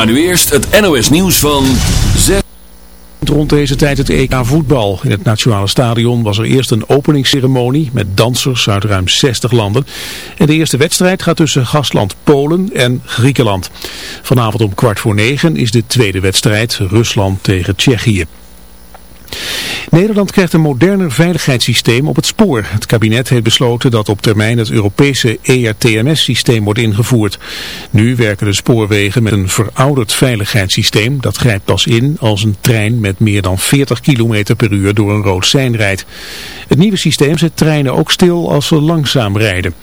Maar nu eerst het NOS nieuws van 6. Rond deze tijd het EK voetbal. In het Nationale Stadion was er eerst een openingsceremonie met dansers uit ruim 60 landen. En de eerste wedstrijd gaat tussen gastland Polen en Griekenland. Vanavond om kwart voor negen is de tweede wedstrijd Rusland tegen Tsjechië. Nederland krijgt een moderner veiligheidssysteem op het spoor. Het kabinet heeft besloten dat op termijn het Europese ERTMS-systeem wordt ingevoerd. Nu werken de spoorwegen met een verouderd veiligheidssysteem. Dat grijpt pas in als een trein met meer dan 40 km per uur door een rood sein rijdt. Het nieuwe systeem zet treinen ook stil als ze langzaam rijden.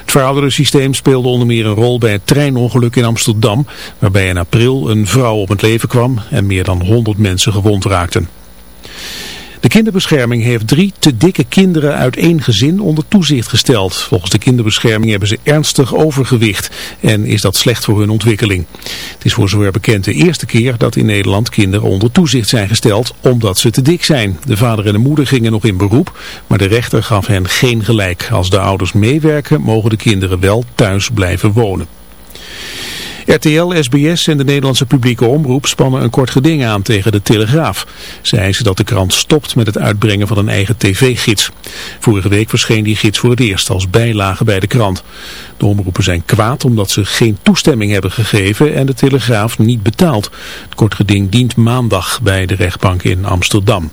Het verouderde systeem speelde onder meer een rol bij het treinongeluk in Amsterdam, waarbij in april een vrouw om het leven kwam en meer dan 100 mensen gewond raakten. De kinderbescherming heeft drie te dikke kinderen uit één gezin onder toezicht gesteld. Volgens de kinderbescherming hebben ze ernstig overgewicht en is dat slecht voor hun ontwikkeling. Het is voor zover bekend de eerste keer dat in Nederland kinderen onder toezicht zijn gesteld omdat ze te dik zijn. De vader en de moeder gingen nog in beroep, maar de rechter gaf hen geen gelijk. Als de ouders meewerken mogen de kinderen wel thuis blijven wonen. RTL, SBS en de Nederlandse publieke omroep spannen een kort geding aan tegen de Telegraaf. Ze eisen dat de krant stopt met het uitbrengen van een eigen tv-gids. Vorige week verscheen die gids voor het eerst als bijlage bij de krant. De omroepen zijn kwaad omdat ze geen toestemming hebben gegeven en de Telegraaf niet betaalt. Het kort geding dient maandag bij de rechtbank in Amsterdam.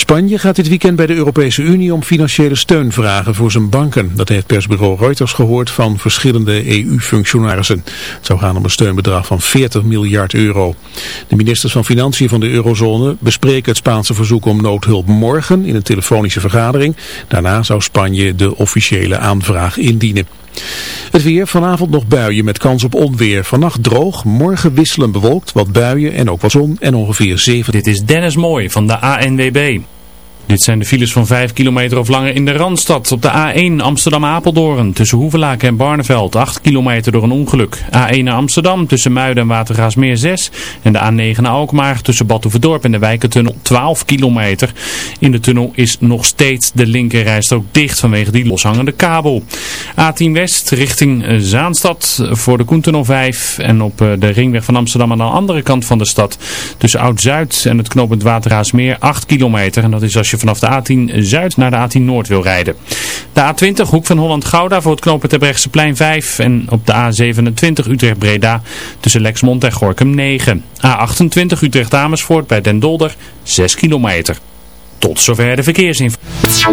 Spanje gaat dit weekend bij de Europese Unie om financiële steun vragen voor zijn banken. Dat heeft persbureau Reuters gehoord van verschillende EU-functionarissen. Het zou gaan om een steunbedrag van 40 miljard euro. De ministers van Financiën van de eurozone bespreken het Spaanse verzoek om noodhulp morgen in een telefonische vergadering. Daarna zou Spanje de officiële aanvraag indienen. Het weer, vanavond nog buien met kans op onweer. Vannacht droog, morgen wisselen bewolkt, wat buien en ook wat zon en ongeveer 7. Dit is Dennis Mooi van de ANWB. Dit zijn de files van 5 kilometer of langer in de Randstad. Op de A1 Amsterdam-Apeldoorn tussen Hoevelaken en Barneveld 8 kilometer door een ongeluk. A1 naar Amsterdam tussen Muiden en Watergaasmeer 6. En de A9 naar Alkmaar tussen Badhoevedorp en de Wijkentunnel 12 kilometer. In de tunnel is nog steeds de linkerrijstrook dicht vanwege die loshangende kabel. A10 West richting Zaanstad voor de Koentunnel 5. En op eh, de ringweg van Amsterdam aan de andere kant van de stad tussen Oud-Zuid en het knooppunt Watergaasmeer 8 kilometer. En dat is als je vanaf de A10 Zuid naar de A10 Noord wil rijden. De A20 Hoek van Holland-Gouda voor het knooppunt plein 5 en op de A27 Utrecht-Breda tussen Lexmond en Gorkum 9. A28 Utrecht-Amersfoort bij Den Dolder 6 kilometer. Tot zover de verkeersinformatie.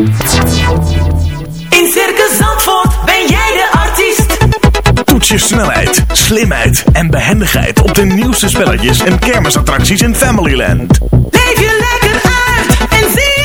In Circus Zandvoort ben jij de artiest. Toets je snelheid, slimheid en behendigheid op de nieuwste spelletjes en kermisattracties in Familyland. Leef je lekker uit en zie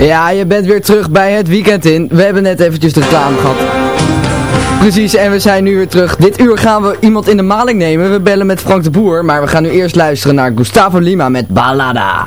Ja, je bent weer terug bij het weekend in. We hebben net eventjes de reclame gehad. Precies, en we zijn nu weer terug. Dit uur gaan we iemand in de maling nemen. We bellen met Frank de Boer, maar we gaan nu eerst luisteren naar Gustavo Lima met Balada.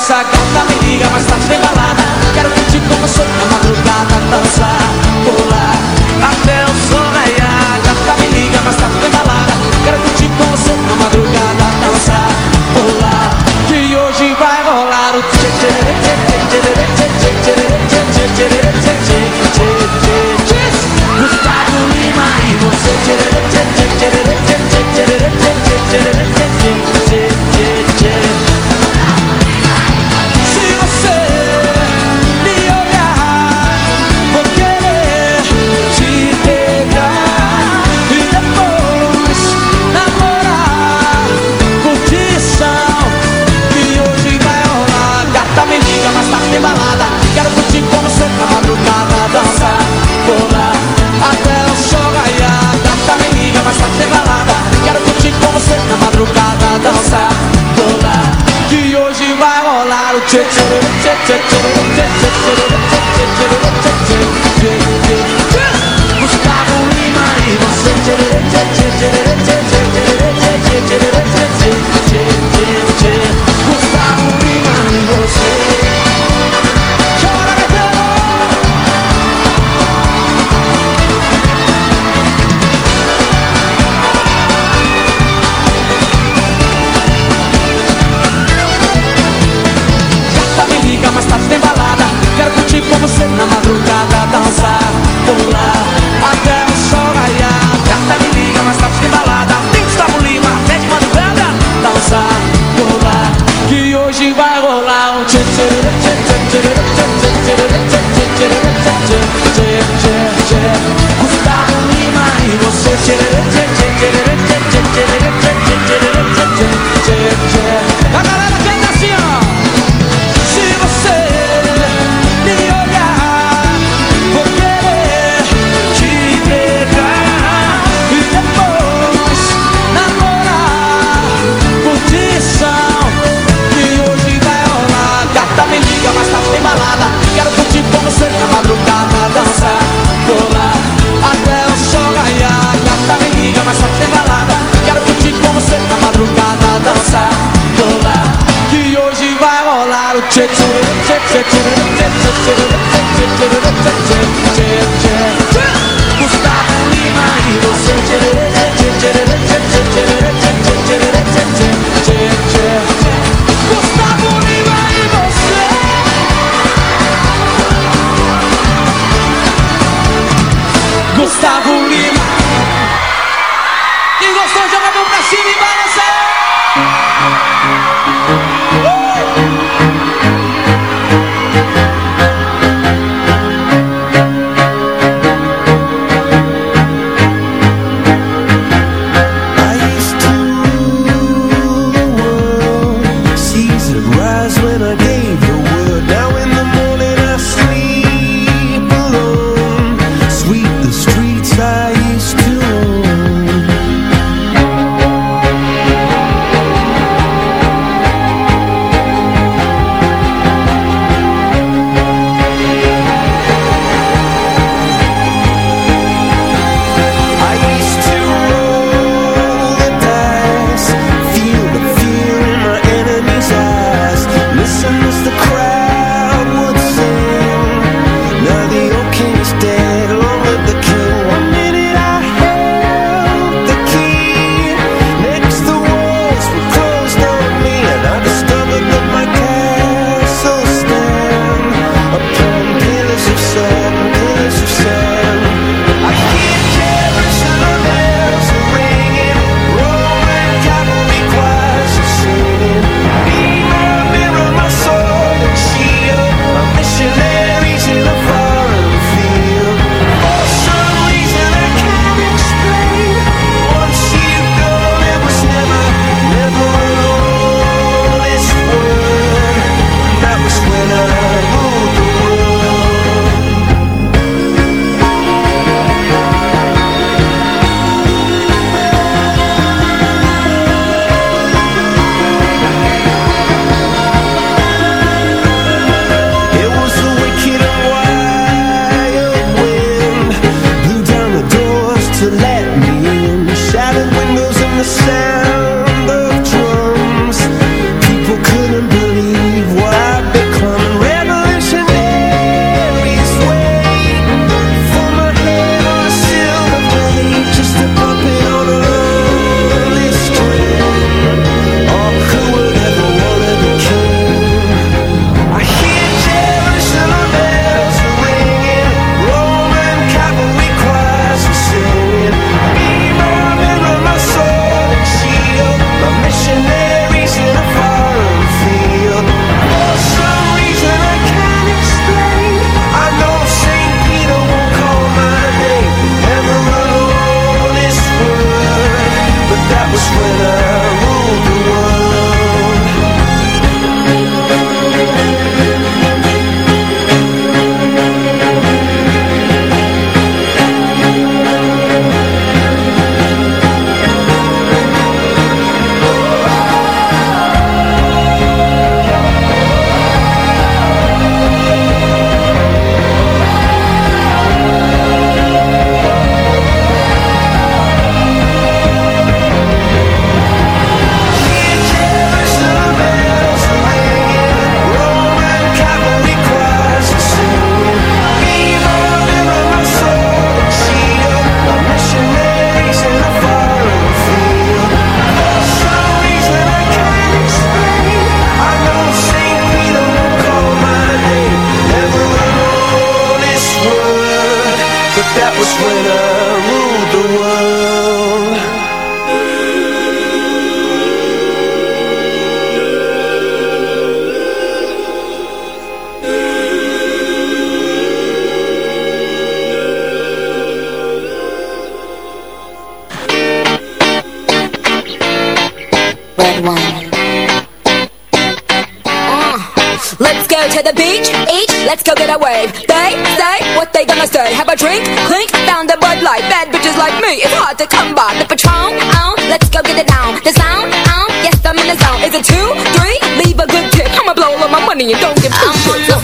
Essa gata me liga, mas tá sem balada Quero curtir com você na madrugada Dançar, pular, até o sol raiar Gata me liga, mas tá sem balada Quero curtir com você na madrugada Dançar, pular, que hoje vai rolar o tchê tchê tchê tchê tchê tchê tchê tchê tchê tchê tchê tchê Gustavo Lima e você tchê tchê tchê tchê tchê tchê tchê tchê tchê tchê tchê Tik tik tik tik tik tik tik tik let's go get a wave. They say what they gonna say. Have a drink, clink, found a Bud Light. Bad bitches like me, it's hard to come by. The Patron, on, let's go get it down. The sound, on, yes, I'm in the zone. Is it two, three? Leave a good tip. I'ma blow all my money and don't get a.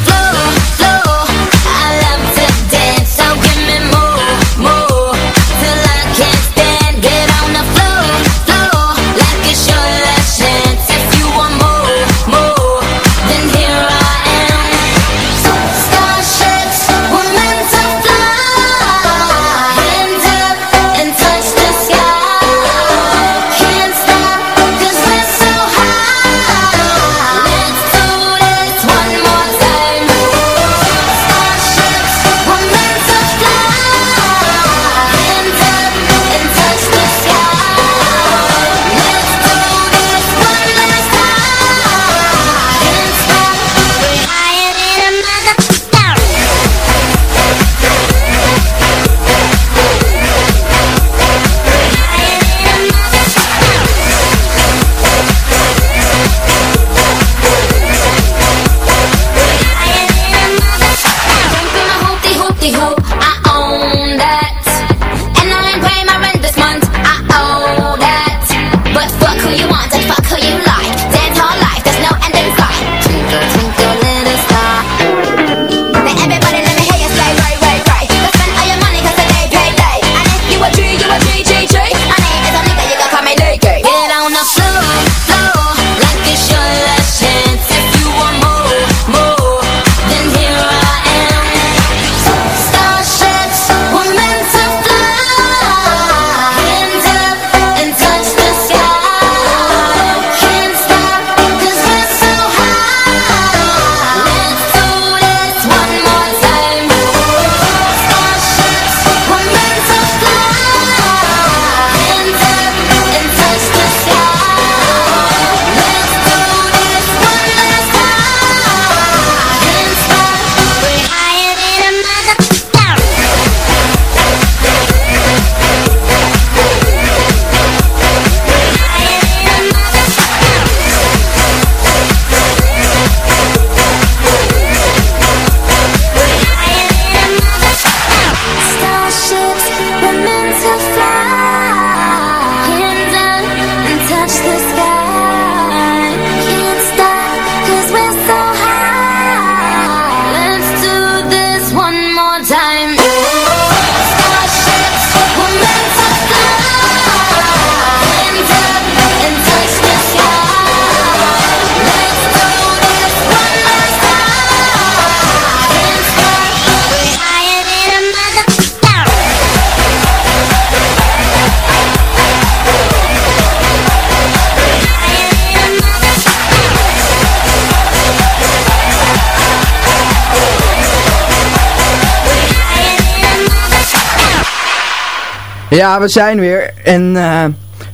Ja, we zijn weer. En eh,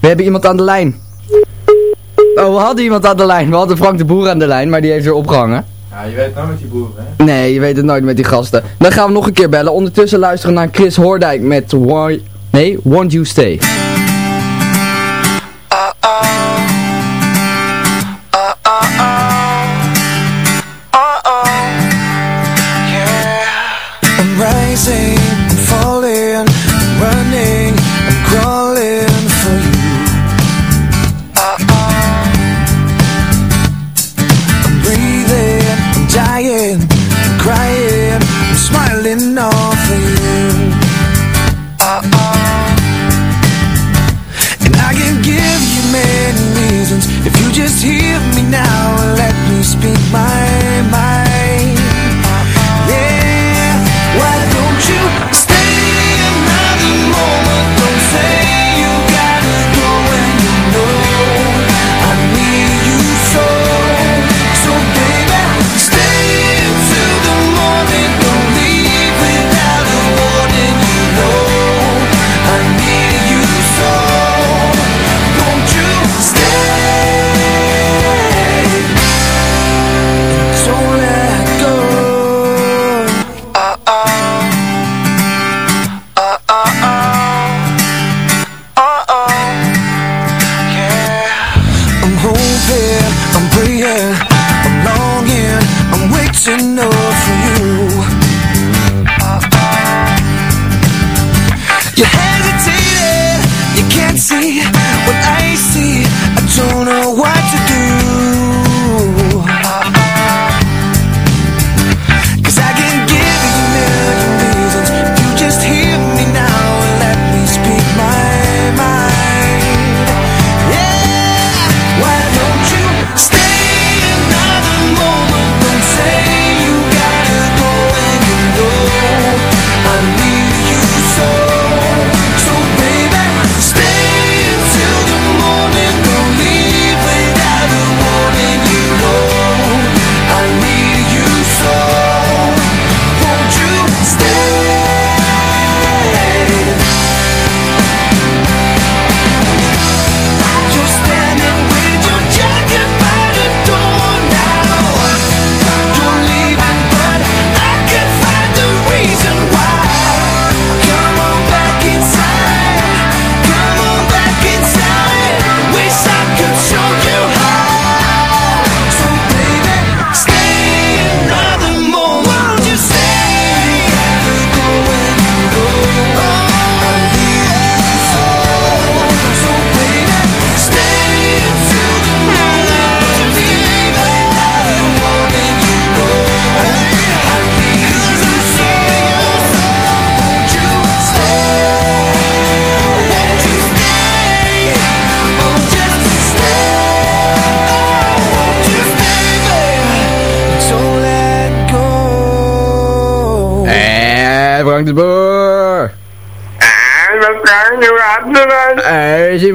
we hebben iemand aan de lijn. Oh, we hadden iemand aan de lijn. We hadden Frank de Boer aan de lijn, maar die heeft weer opgehangen. Ja, je weet het nou met die boeren, hè? Nee, je weet het nooit met die gasten. Dan gaan we nog een keer bellen. Ondertussen luisteren naar Chris Hoordijk met Why... Nee, Won't You Stay.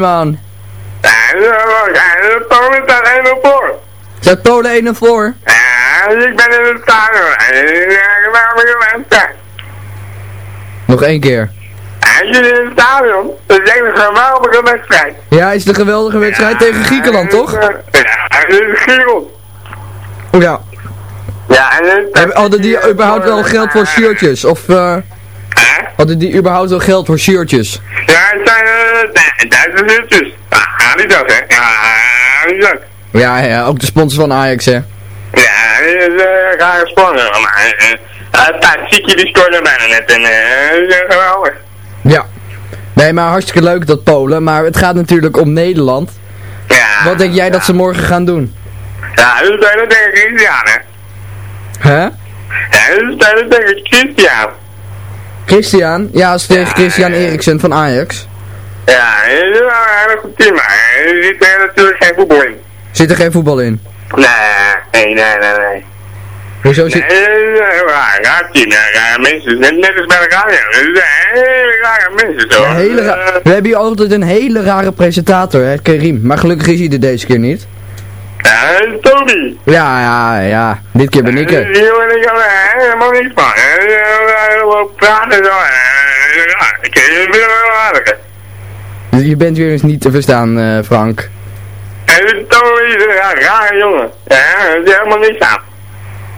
En de Polen staat 1 op voor. Zet Polen 1 voor? Ja, ik ben in het stadion. Nog één keer. En je in het stadion. Dat is echt een geweldige wedstrijd. Ja, is de geweldige wedstrijd tegen Griekenland, toch? Ja, het is Griekenland. Ja. Ja, en het... Hadden die überhaupt wel geld voor shirtjes? Of eh hadden die überhaupt wel geld voor shirtjes? Ja, het zijn uh. Ja, niet zo, hè. Ja. Ja, ja, ook de sponsor van Ajax, hè? Ja, dat is uh, graag gesproken. Maar, Tatsieki die scoorde bijna net en geweldig. Ja. Nee, maar hartstikke leuk dat Polen, maar het gaat natuurlijk om Nederland. Ja. Wat denk jij dat ze morgen gaan doen? Ja, dat is bijna tegen Christian, hè. Hè? Ja, dat is bijna tegen Christian. Christian? Ja, als tegen Christian Eriksen van Ajax. Ja, dat is goed team, maar er zit er natuurlijk geen voetbal in. Zit er geen voetbal in? Nee, nee, nee, nee. nee. Hoezo zit... Nee, is raar, raar team, rare mensen. Net, net als bij de radio. Is hele rare mensen, zo. Hele ra- We hebben hier altijd een hele rare presentator, hè, Karim. Maar gelukkig is hij er deze keer niet. Is Toby. Ja, ja, ja. Dit keer ben ik er. Die jongen, ik kan er helemaal niks van. Gewoon praten en zo. ik vind het wel aardig. hè. Je bent weer eens niet te verstaan, eh, Frank. En Toby is een ja, rare jongen. Ja, dat is helemaal niks aan.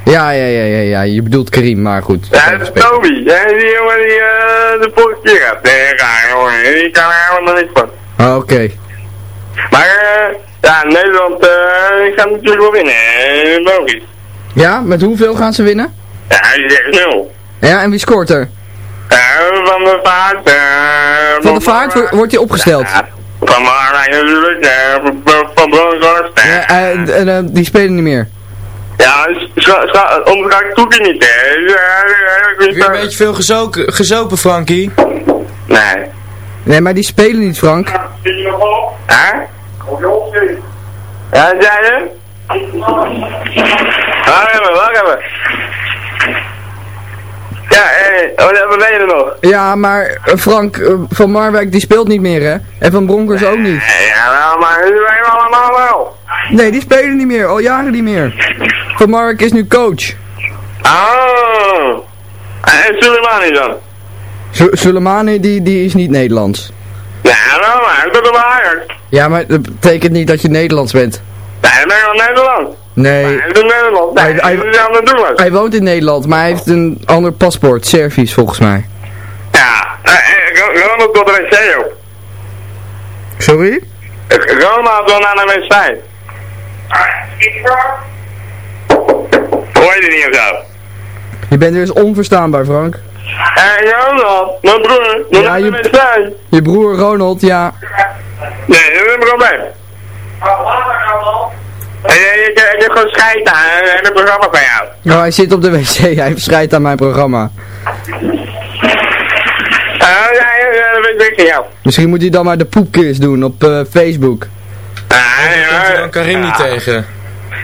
Ja, ja, ja, ja, ja. Je bedoelt Karim, maar goed. Ja, dat is Toby. Ja, die jongen die eh, de vorige keer had. Nee, raar jongen. Die kan er helemaal niks van. Ah, Oké. Maar eh, ja, Nederland eh gaat natuurlijk wel winnen. eh, Logisch. Ja, met hoeveel gaan ze winnen? Ja, is echt nul. Ja, en wie scoort er? Van de vaart. eh, Van de vaart wo- wordt hij opgesteld. Van Marwijk natuurlijk. eh, van- Bronkhorst. Ja, en, die spelen niet meer. Ja, onderschak Toekie niet, hè. Heb je een beetje veel gezoken, gezopen, Frankie? Nee. Nee, maar die spelen niet, Frank. Hè? Ja, wat zei je? Wacht even, wacht even. Ja, hé, oh, wat ben je er nog? Ja, maar eh, Frank eh, van Marwijk die speelt niet meer, hè? En van Bronckhorst ook niet. Ja, wel, maar nu zijn we allemaal wel. Nee, die spelen niet meer. Al jaren niet meer. Van Marwijk is nu coach. Oh. En Soleimani dan? Su- Soleimani, die, die is niet Nederlands. Ja, wel, maar ik ben toch wel Ajax. Ja, maar dat betekent niet dat je Nederlands bent. Nee, dan ben wel Nederland. Nee. Hij is in Nederland. Nee, Hij- hij- hij is aan het doen. Hij woont in Nederland, maar hij heeft een ander paspoort. Servisch, volgens mij. Ja, eh, eh, Ronald tot de wc op. Sorry? Ronald wil naar de wc. Hoor je die niet of zo? Je bent eens onverstaanbaar, Frank. Hé, Ronald, mijn broer, wil Ja, je- wc. Je broer Ronald, ja. Nee, dat is een probleem. Je, je hebt gewoon scheid aan het programma van jou. Nou, hij zit op de wc. Hij verschijnt aan mijn programma. Ah, ja, ja, ja, dat weet ik van jou. Misschien moet hij dan maar de poepquiz doen op eh, Facebook. Ah, ja, Dan Karim niet tegen.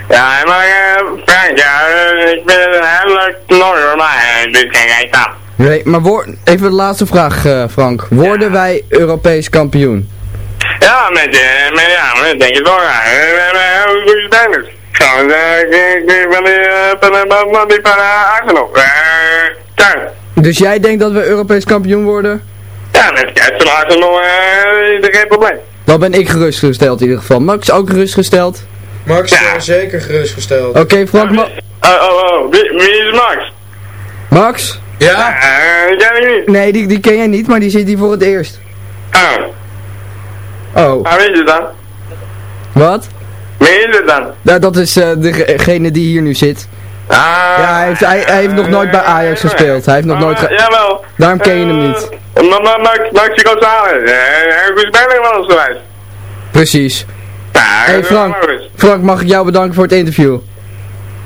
Ja, maar eh, Frank, ja, eh, ik het een toernooi hoor, maar eh, dit geen reet aan. Nee, maar even de laatste vraag, eh, Frank. Worden wij Europees kampioen? Ja, met, eh, met, ja, met denk ik wel, ja. We hebben heel goede spelers. Gewoon, eh, ik ben die, eh, eh. Eh, Kijk, Dus jij denkt dat we Europees kampioen worden? ja, met kijk van Arsenal eh, is er geen probleem. Dan ben ik gerustgesteld in ieder geval. Max ook gerustgesteld? Max is er zeker gerustgesteld. Oké, Frank. Ma- Oh, oh, oh, wie, wie is Max? Max? Ja? Eh, niet. Nee, die, die ken jij niet, maar die zit hier voor het eerst. Oh, Oh, wie is het dan? wat? Wie is het dan? Nou, dat is eh, degene die hier nu zit. Ah, Ja, hij heeft, hij, hij heeft nog nooit bij Ajax gespeeld. Hij heeft nog nooit... ge- Jawel. Daarom ken je hem niet. Uh, maar, maar, Max, Max González, eh, een goede speler van ons geweest. Precies. Ja, Hey is Frank, wel. Frank, mag ik jou bedanken voor het interview?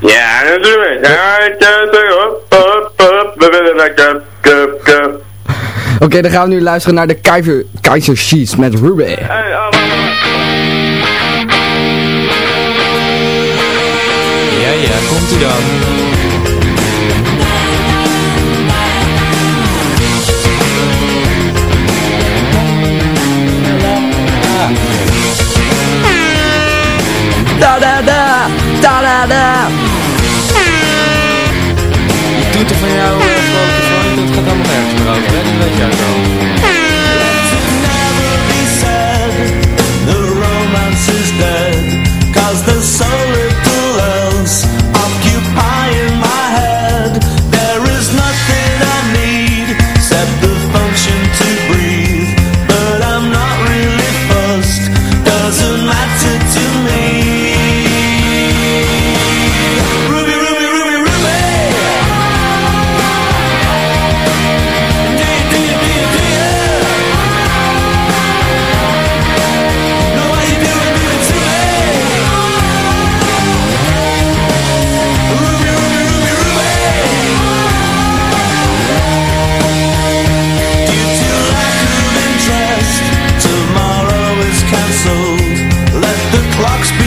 Ja, natuurlijk. we. Oké, okay, dan gaan we nu luisteren naar de Kaiser, Kaiser Sheets met Ruben. Ja, ja, komt u dan. Da da da, da da da schieten van jou dat gaat allemaal nergens meer over, hè? Dat weet jij wel. let the clocks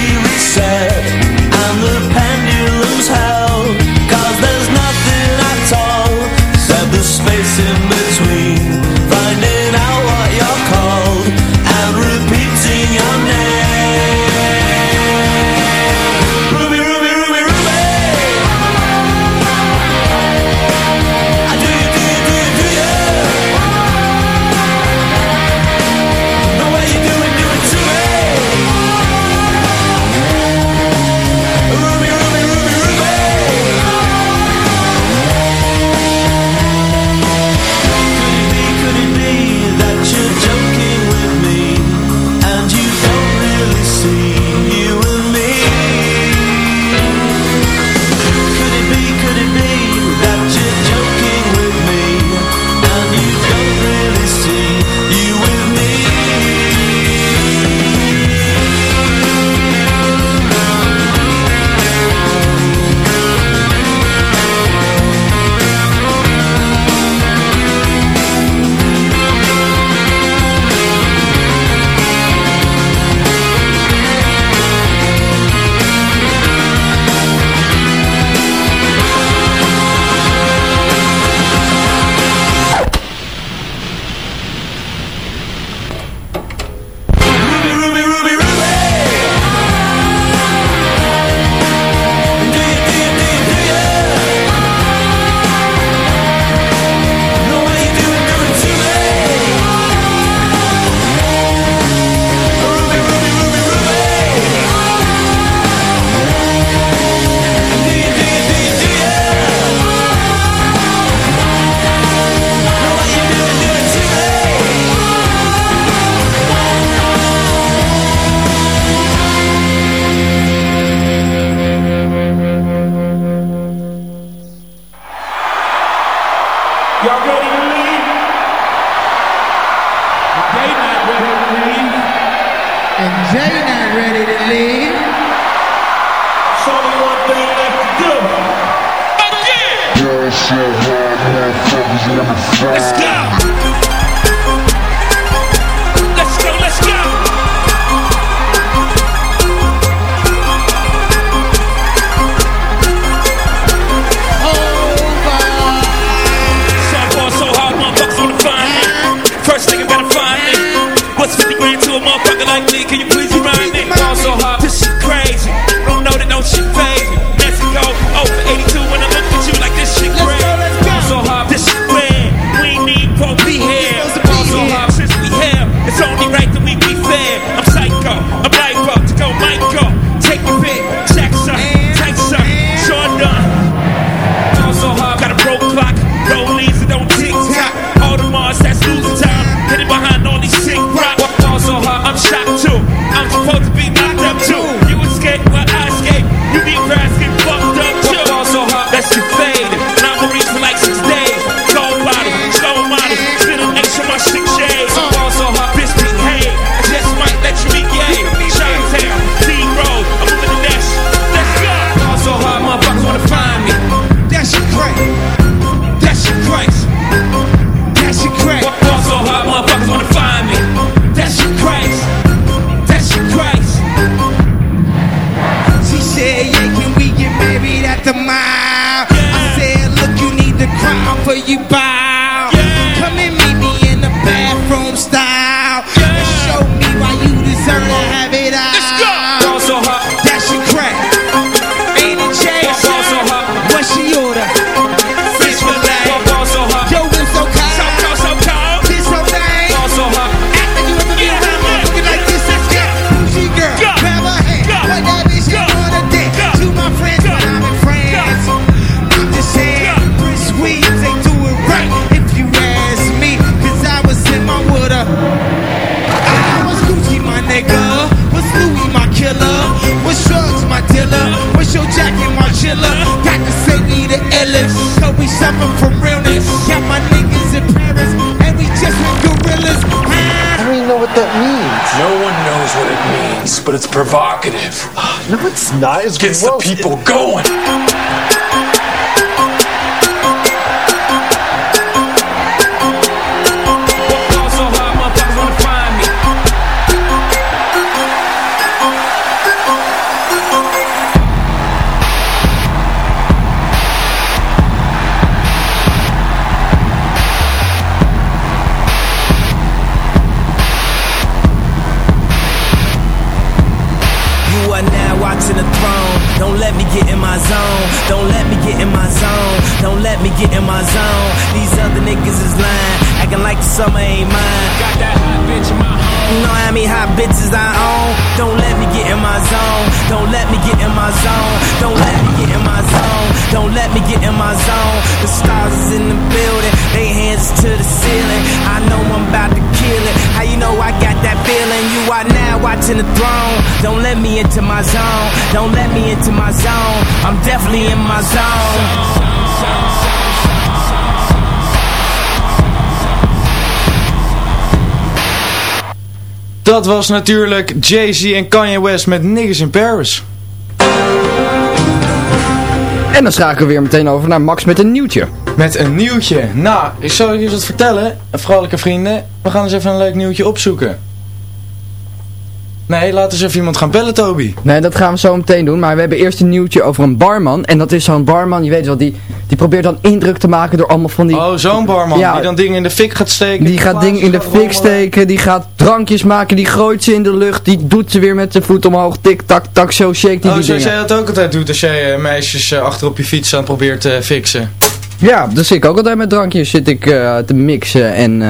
you back. Provocative. No, it's not. It's Gets gross. the people going. In my zone. The stars is in the building. They hands to the ceiling. I know I'm about to kill it. How you know I got that feeling? You are now watching the throne. Don't let me into my zone. Don't let me into my zone. I'm definitely in my zone. Dat was natuurlijk Jay-Z en Kanye West met Niggas in Paris. En dan schakelen we weer meteen over naar Max met een nieuwtje. Met een nieuwtje. Nou, ik zal eens wat vertellen, vrolijke vrienden. We gaan eens even een leuk nieuwtje opzoeken. Nee, laten eens even iemand gaan bellen, Toby. Nee, dat gaan we zo meteen doen. Maar we hebben eerst een nieuwtje over een barman. En dat is zo'n barman, je weet wel, die, die probeert dan indruk te maken door allemaal van die... Oh, zo'n barman Ja. die dan dingen in de fik gaat steken. Die gaat dingen in de fik steken, die gaat drankjes maken, die gooit ze in de lucht, die doet ze weer met zijn voet omhoog, tik tak tak, zo shake die Oh, die zoals jij dat ook altijd doet als jij eh, meisjes eh, achter op je fiets aan probeert te fixen. Ja, dus ik ook altijd met drankjes zit ik eh, te mixen en...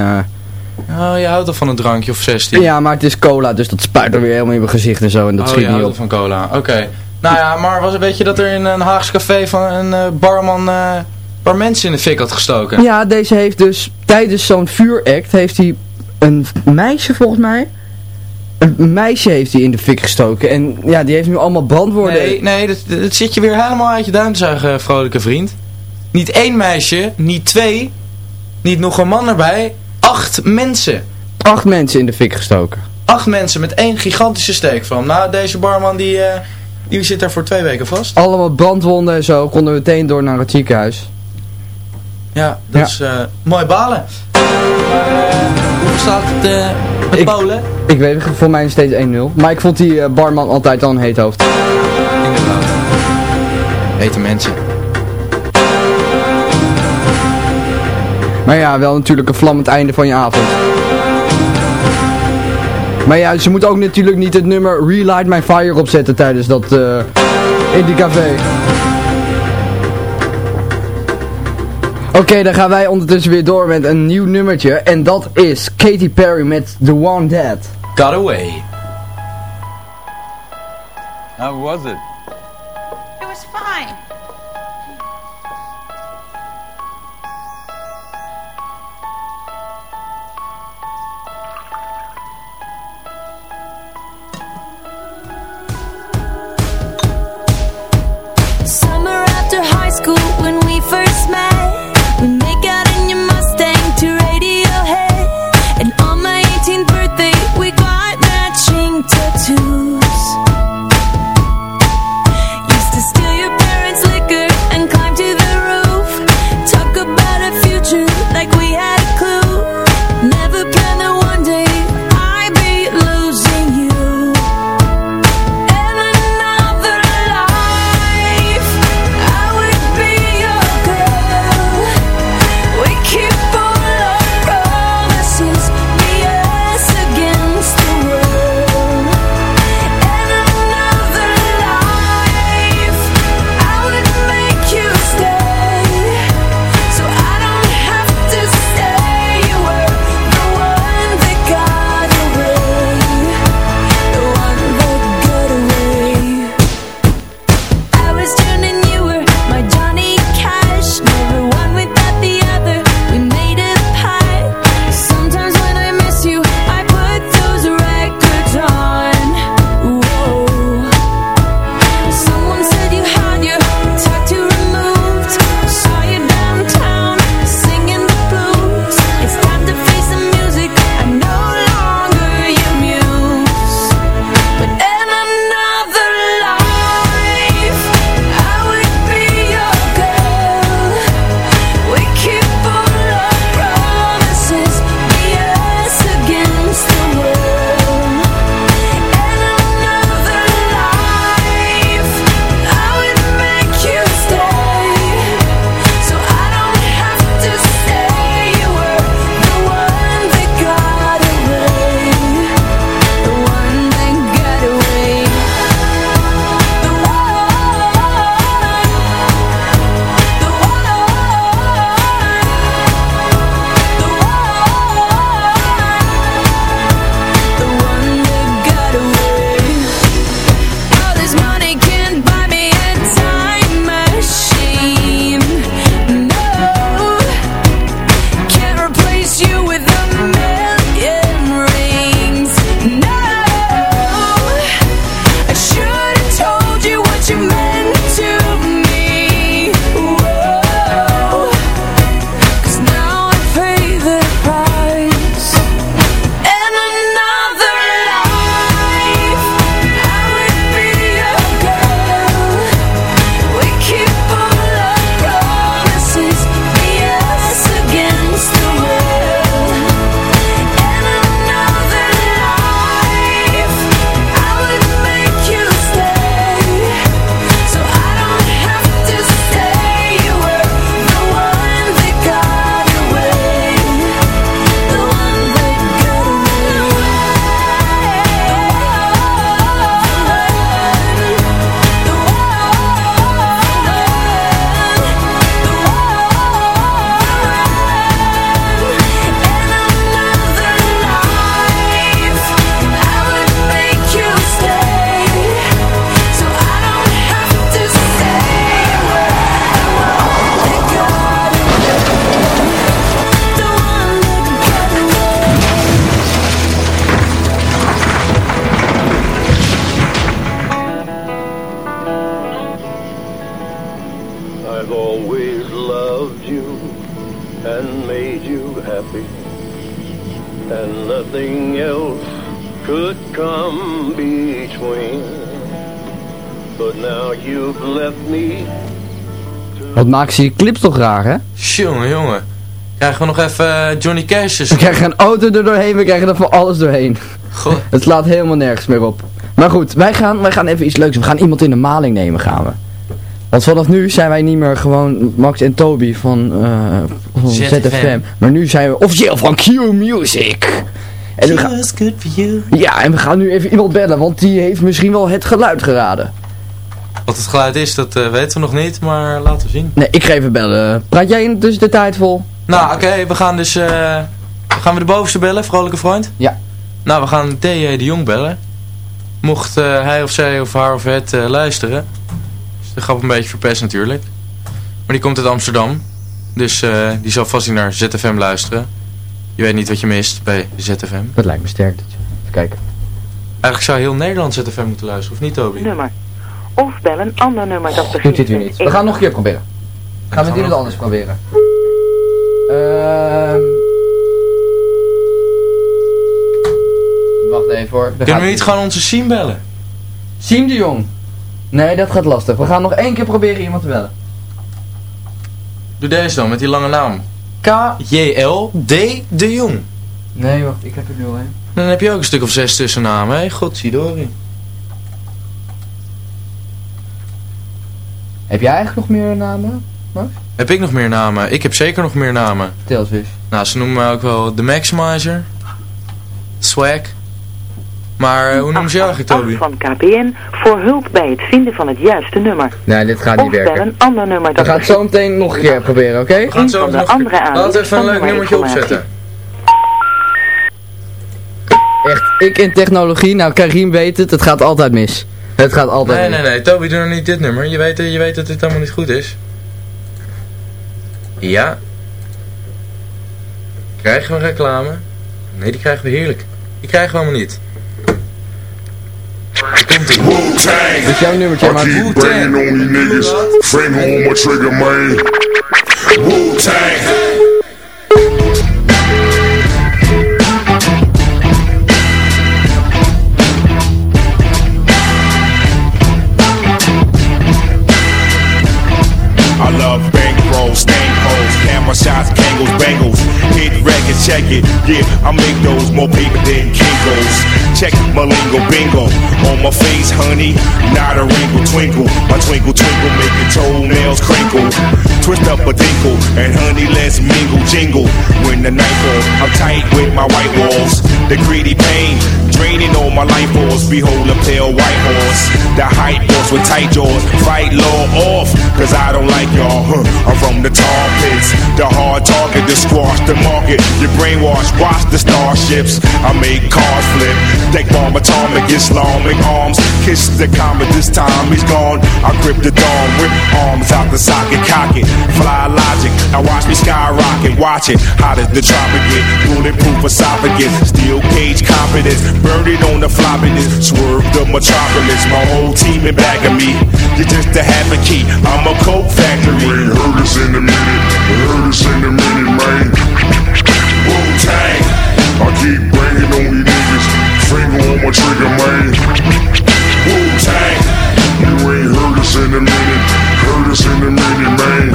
eh, Oh, je houdt al van een drankje of 16. ja, maar het is cola, dus dat spuit er weer helemaal in mijn gezicht en zo en dat oh, schiet je niet houdt op. van cola. Oké. Nou ja, maar was, weet je dat er in een Haags café van een eh, barman eh, een paar mensen in de fik had gestoken? Ja, deze heeft dus tijdens zo'n vuuract heeft hij een meisje volgens mij. Een meisje heeft hij in de fik gestoken. En ja, die heeft nu allemaal brandwoorden. Nee, nee, dat, dat zit je weer helemaal uit je duim te zuigen, vrolijke vriend. Niet één meisje, niet twee, niet nog een man erbij. Acht mensen. Acht mensen in de fik gestoken. Acht mensen met één gigantische steekvlam. Nou, deze barman die, eh, die zit daar voor twee weken vast. Allemaal brandwonden en zo. Konden we meteen door naar het ziekenhuis. Ja, dat Ja. is eh, mooi balen. Hoe staat het eh, met Ik- Polen? Ik weet het, voor mij is het steeds 1-0. Maar ik vond die barman altijd al een heet hoofd. Hete mensen. Maar ja, wel natuurlijk een vlammend einde van je avond. Maar ja, ze moet ook natuurlijk niet het nummer Relight My Fire opzetten tijdens dat eh in die café. Oké, dan gaan wij ondertussen weer door met een nieuw nummertje. En dat is Katy Perry met The One Dead. Got away. How was it? It was fine. Maken ze die clips toch raar, hè? Jongen, jongen. Krijgen we nog even eh, Johnny Cash's. We krijgen een auto er doorheen, we krijgen er van alles doorheen. God. Het slaat helemaal nergens meer op. Maar goed, wij gaan, wij gaan even iets leuks. We gaan iemand in de maling nemen, gaan we. Want vanaf nu zijn wij niet meer gewoon Max en Toby van, eh, van ZFM. ZFM. Maar nu zijn we officieel van Q Music. En we gaan, good for you. ja, en we gaan nu even iemand bellen, want die heeft misschien wel het geluid geraden. Wat het geluid is, dat eh, weten we nog niet, maar laten we zien. Nee, ik ga even bellen. Praat jij in tussen de tijd vol? Nou, oké, we gaan dus... eh, gaan we de bovenste bellen, vrolijke vriend? Ja. Nou, we gaan D. de Jong bellen. Mocht eh, hij of zij of haar of het eh, luisteren. Dus de grap een beetje verpest natuurlijk. Maar die komt uit Amsterdam. Dus eh, die zal vast niet naar ZFM luisteren. Je weet niet wat je mist bij ZFM. Dat lijkt me sterk. dat je- Even kijken. Eigenlijk zou heel Nederland ZFM moeten luisteren, of niet Toby? Nummer. Of bel een ander nummer dat begint Doet dit weer niet. We gaan nog een keer proberen. Gaan we het iemand anders proberen. Ehm Wacht even hoor. Kunnen we niet gewoon onze Siem bellen? Siem de Jong. Nee, dat gaat lastig. We gaan nog één keer proberen iemand te bellen. Doe deze dan, met die lange naam. K-J-L-D de Jong. Nee, wacht. Ik heb er nu al een. Dan heb je ook een stuk of zes tussennamen, hè? Godzidori. Heb jij eigenlijk nog meer namen, Max? Heb ik nog meer namen? Ik heb zeker nog meer namen. Vertel eens. Nou, ze noemen mij ook wel de Maximizer. Swag. Maar eh, hoe noemen ze jou eigenlijk, Toby? van KPN voor hulp bij het vinden van het juiste nummer. Nee, dit gaat Of niet bel werken. een ander nummer We dat gaan het zo meteen nog een keer proberen, oké? We gaan het zo nog... andere Laten we aanbieders even een van leuk nummertje opzetten. Echt, ik in technologie, nou Karim weet het, het gaat altijd mis. Het gaat altijd Nee, nee, nee. Toby, doe nog niet dit nummer. Je weet, je weet dat dit allemaal niet goed is. Ja. Krijgen we reclame? Nee, die krijgen we heerlijk. Die krijgen we allemaal niet. Komt ie. Dit is jouw nummertje, maar Keep banging on these niggas. Finger on my trigger, man. Wu-Tang. Camera shots, bangles, bangles. Hit record, check it. Yeah, I make those more paper than Kingos. Check my lingo, bingo. On my face, honey, not a wrinkle, twinkle. My twinkle, twinkle, make your toenails crinkle. Twist up a dinkle, and honey, let's mingle, jingle. When the night falls, I'm tight with my white walls. The greedy pain, draining all my life force. Behold a pale white horse. The hype horse with tight jaws. Fight law off, cause I don't like y'all. Huh. I'm from the tar pits. The hard target to squash the market. You brainwash, watch the starships. I make cars flip. Deck bomb atomic, Islamic arms. Kiss the comet, this time he's gone. I grip the dawn, rip arms out the socket, cock it. Fly logic, now watch me skyrocket. Watch it, hot as the tropic get. Bulletproof esophagus, steel cage confidence. Burn it on the floppiness. Swerve the metropolis, my whole team in back of me. You're just a habit key, I'm a coke factory. You ain't heard us in a minute. Heard us in a minute, man. Wu-Tang. I keep banging on. Finger on my trigger, man. Wu-Tang. You ain't heard us in a minute. Heard us in a minute, man.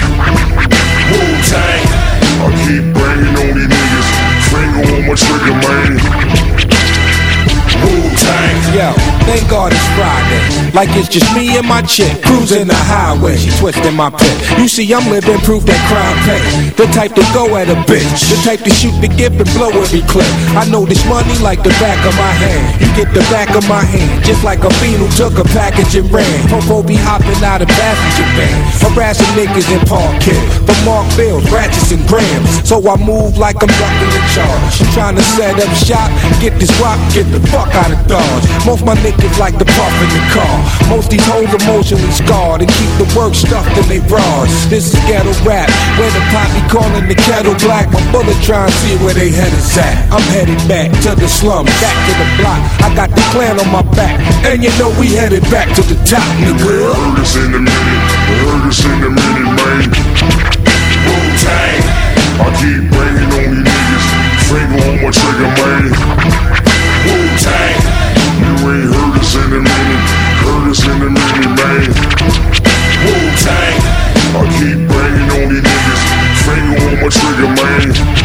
Wu-Tang. I keep banging on these niggas. Finger on my trigger, man. Wu-Tang. Yo, thank God it's Friday. Like it's just me and my chick cruising the highway. She twisting my pit. You see, I'm living proof that crime pays. The type to go at a bitch. The type to shoot the gift and blow every clip. I know this money like the back of my hand. You get the back of my hand. Just like a who took a package and ran. Popo be hopping out of passenger van. Harassing niggas in park kit. For mark bills, ratchets and grams. So I move like I'm ducking the charge. Trying to set up shop. Get this rock, get the fuck out of Dodge. Most my niggas it's like the puff in the car. Most these hoes emotionally scarred and keep the work stuffed in their bras. This is ghetto rap, where the pot be calling the kettle black. My bullet try to see where they head is at. I'm headed back to the slums, back to the block. I got the clan on my back, and you know we headed back to the top, nigga. I heard us in the minute, I heard this in the minute, man. Wu-Tang, I keep banging on these niggas, finger on my trigger, man. Wu-Tang. Curtis in the minute, Curtis in the minute, man. Wu-Tang. I keep banging on these niggas, finger on my trigger, man.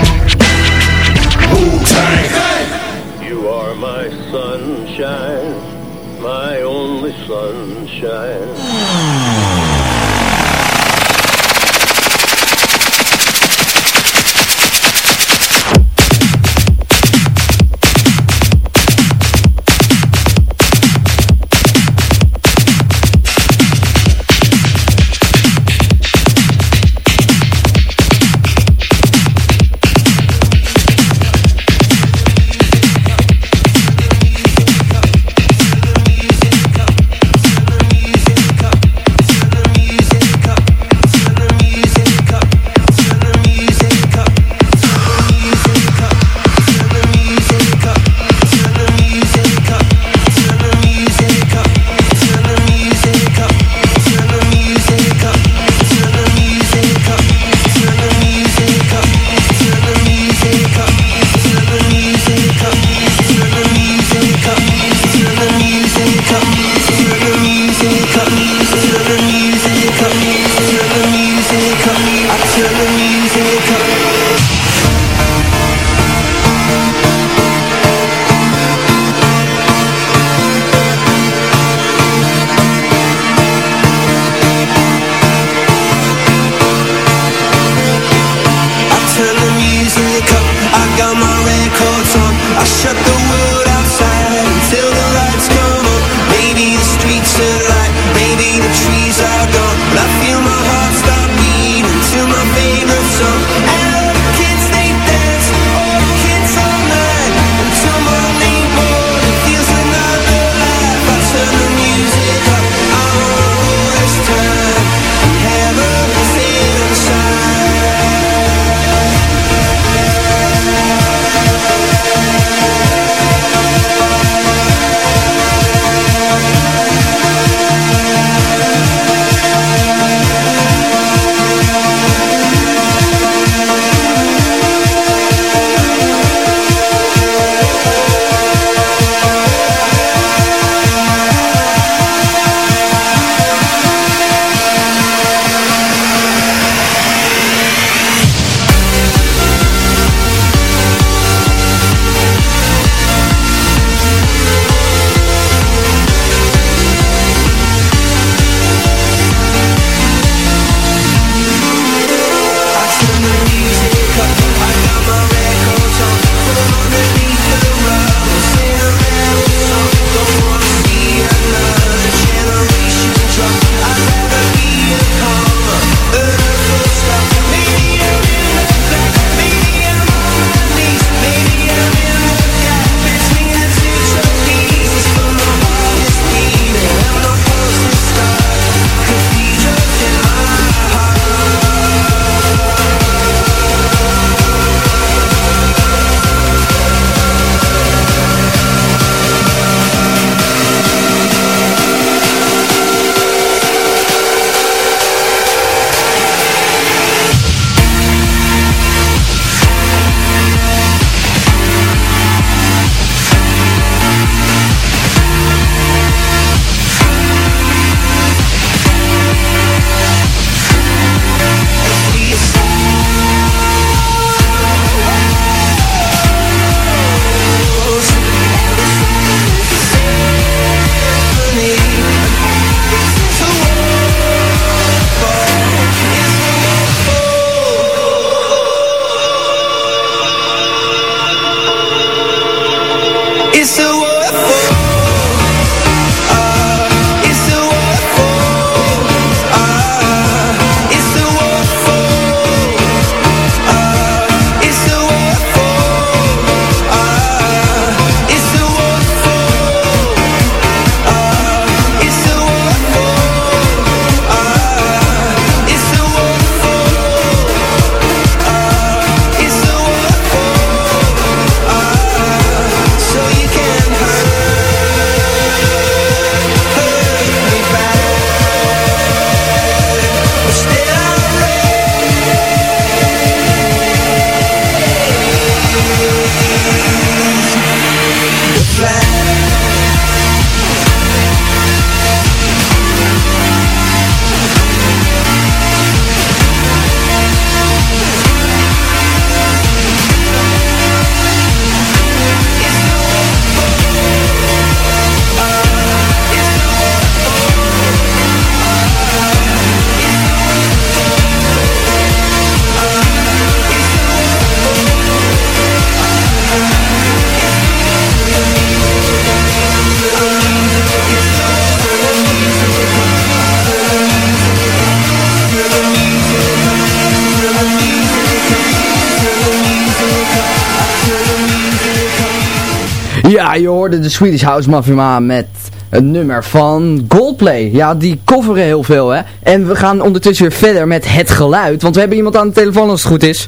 Ja, je hoorde de Swedish House Mafia met een nummer van Goldplay. Ja, die coveren heel veel, hè. En we gaan ondertussen weer verder met het geluid. Want we hebben iemand aan de telefoon als het goed is.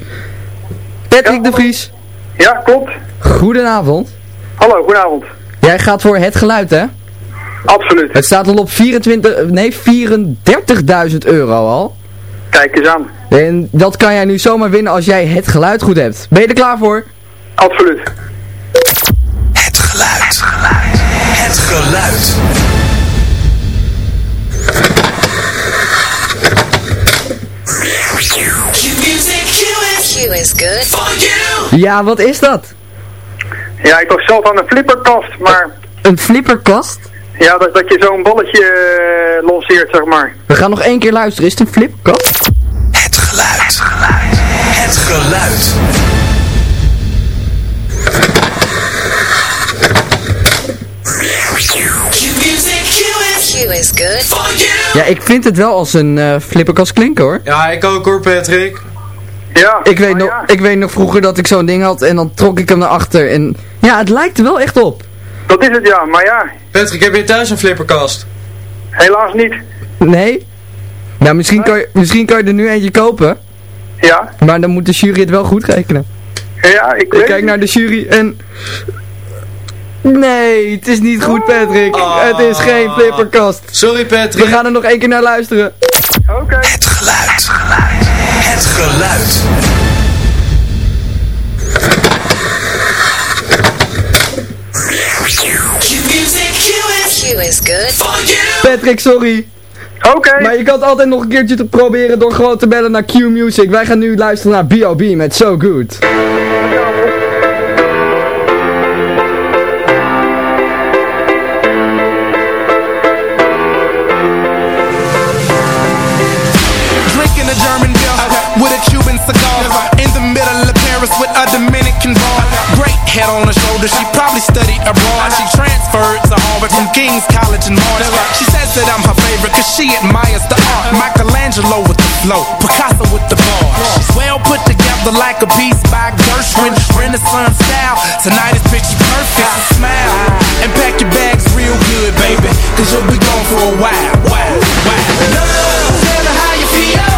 Patrick de Vries. Ja, klopt. Goedenavond. Hallo, goedenavond. Jij gaat voor het geluid, hè? Absoluut. Het staat al op 24, nee 34.000 euro al. Kijk eens aan. En dat kan jij nu zomaar winnen als jij het geluid goed hebt. Ben je er klaar voor? Absoluut. Het geluid. Het geluid. Q is good for you. Ja, wat is dat? Ja, ik dacht zelf aan een flipperkast, maar... Een flipperkast? Ja, dat, dat je zo'n balletje uh, lanceert, zeg maar. We gaan nog één keer luisteren. Is het een flipperkast? Het geluid. Het geluid. Q is good for you. Ja, ik vind het wel als een uh, flipperkast klinken hoor. Ja, ik ook hoor Patrick. Ja. Ik weet, nog, ik weet nog vroeger dat ik zo'n ding had en dan trok ik hem naar achter. En ja, het lijkt er wel echt op. Dat is het ja, maar ja. Patrick, heb je thuis een flipperkast? Helaas niet. Nee? Nou, misschien, kan je, misschien kan je er nu eentje kopen. Ja. Maar dan moet de jury het wel goed rekenen. Ja, ik, ik kijk naar de jury en... Nee, het is niet goed Patrick. Oh. Het is geen flipperkast. Sorry Patrick. We gaan er nog één keer naar luisteren. Oké. Okay. Het geluid. Het geluid. Q is good for you. Patrick, sorry. Oké. Okay. Maar je kan het altijd nog een keertje te proberen door gewoon te bellen naar Q Music. Wij gaan nu luisteren naar B.O.B. met So Good. With a Cuban cigar. In the middle of Paris with a Dominican bar. Great head on her shoulder, she probably studied abroad. She transferred to Harvard from King's College in March. She says that I'm her favorite cause she admires the art. Michelangelo with the flow, Picasso with the bar. She's well put together like a piece by Gershwin. Renaissance style, tonight is picture perfect. So smile and pack your bags real good, baby. Cause you'll be gone for a while. Wow, wow. Love, tell me how you feel.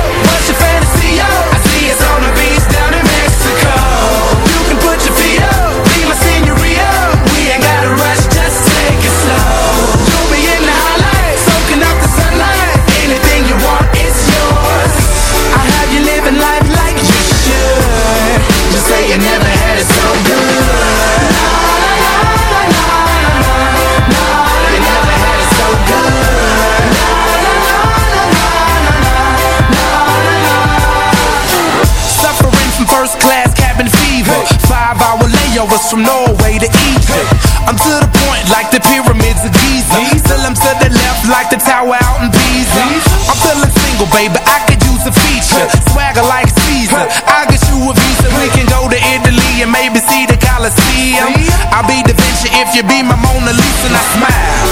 Layovers from Norway to Egypt. I'm to the point like the pyramids of Giza. Still I'm to the left like the tower out in Pisa. I'm feeling single, baby. I could use a feature. Swagger like Caesar. I'll get you a visa. We can go to Italy and maybe see the Colosseum. I'll be Da Vinci if you be my Mona Lisa and I smile.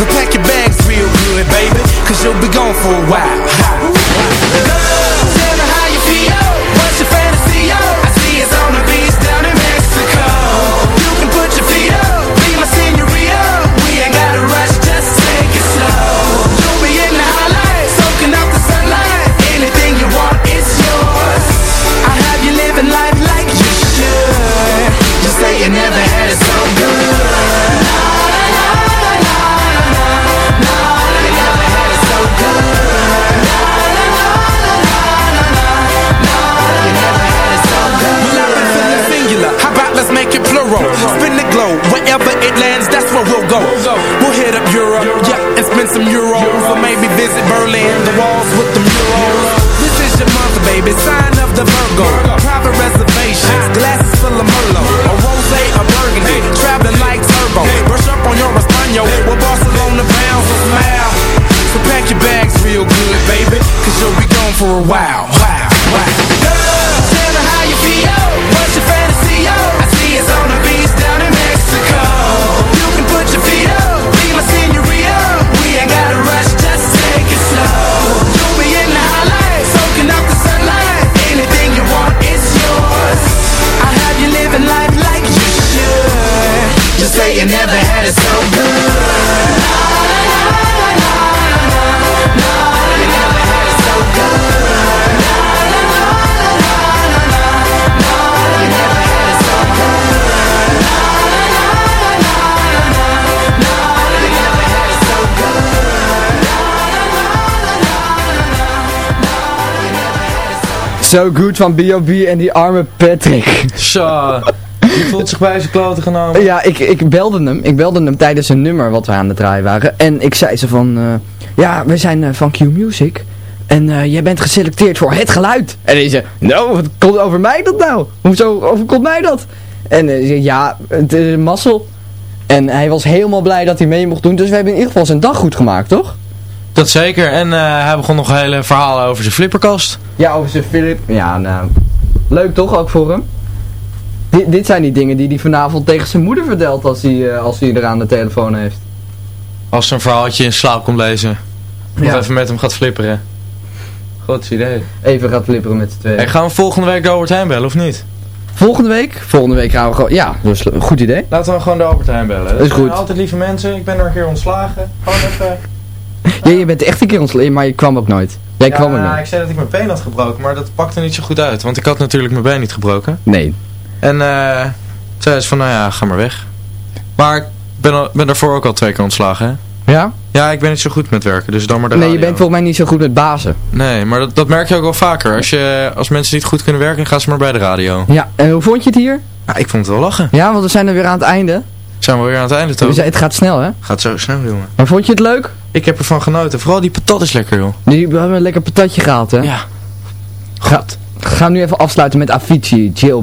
So pack your bags real good, baby. Cause you'll be gone for a while. Go. We'll hit up Europe, yeah, and spend some euros, or maybe visit Berlin, the walls with the murals. This is your month, baby, sign of the Virgo. Private reservations, glasses full of Merlot, a rosé, a burgundy, traveling like turbo. Brush up on your Espanol, we're Barcelona bound, so smile. So pack your bags real good, baby, cause you'll be gone for a while. Say you never had it so good. So Good van B.O.B. en die arme Patrick. Zo, die voelt zich bij zijn kloten genomen. Ja, ik, ik belde hem. Ik belde hem tijdens een nummer wat we aan het draaien waren. En ik zei ze van, eh, ja, we zijn eh, van Q Music. En eh, jij bent geselecteerd voor het geluid. En hij zei, nou, wat komt over mij dat nou? Hoezo overkomt mij dat? En hij zei, ja, het is een mazzel. En hij was helemaal blij dat hij mee mocht doen. Dus we hebben in ieder geval zijn dag goed gemaakt, toch? Dat zeker. En eh, hij begon nog een hele verhaal over zijn flipperkast. Ja, over zijn Philip. Ja, nou. Leuk toch ook voor hem? Di- dit zijn die dingen die hij vanavond tegen zijn moeder vertelt als hij, eh, als hij er aan de telefoon heeft. Als ze een verhaaltje in slaap komt lezen. Of Ja. even met hem gaat flipperen. Goed idee. Even gaat flipperen met z'n tweeën. Hey, gaan we volgende week de Albert Heijn bellen of niet? Volgende week? Volgende week gaan we gewoon... Ja, dat is een goed idee. Laten we gewoon de Albert Heijn bellen. is zijn goed. altijd lieve mensen. Ik ben er een keer ontslagen. Gewoon even... Ja, je bent echt een keer ontslagen, maar je kwam ook nooit. Jij kwam ja, nooit. ik zei dat ik mijn been had gebroken, maar dat pakte niet zo goed uit. Want ik had natuurlijk mijn been niet gebroken. Nee. En eh toen zei ze van, nou ja, ga maar weg. Maar ik ben, al- ben daarvoor ook al twee keer ontslagen, hè? Ja? Ja, ik ben niet zo goed met werken, dus dan maar de Nee, je bent volgens mij niet zo goed met bazen. Nee, maar dat, dat merk je ook wel vaker. Als, je, als mensen niet goed kunnen werken, gaan ze maar bij de radio. Ja, en hoe vond je het hier? Ja, ik vond het wel lachen. Ja, want we zijn er weer aan het einde. Zijn we weer aan het einde, toch? Dus het gaat snel, hè? Gaat zo snel, jongen. Maar vond je het leuk? Ik heb ervan genoten. Vooral die patat is lekker, joh. Die, we hebben een lekker patatje gehaald, hè? Ja. Ga, gaan we nu even afsluiten met Avicii, Jill